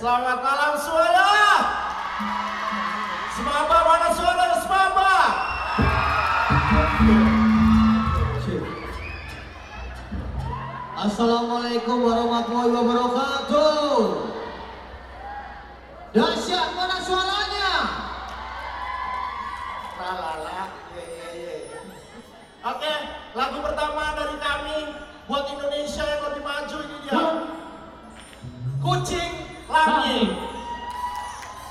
Selamat malam semuanya. Semaba mana suara semaba? Assalamualaikum warahmatullahi wabarakatuh. Dahsyat mana suaranya? Lalala. Ye, ye, ye. Oke, lagu pertama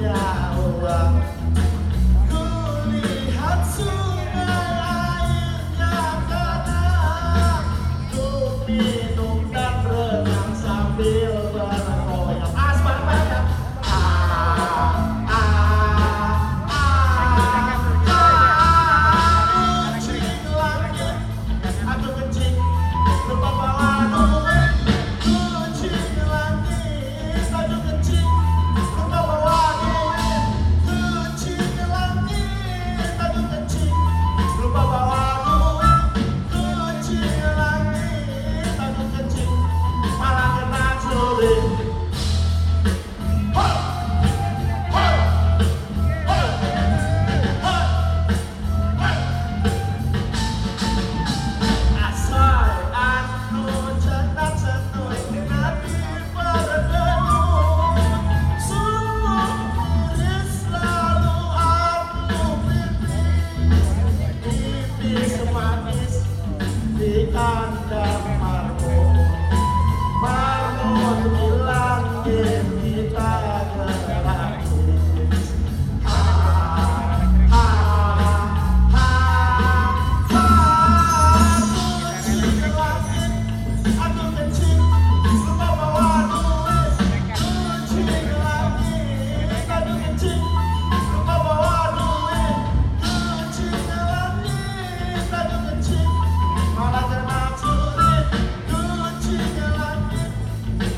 down.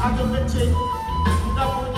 aggravated, would know.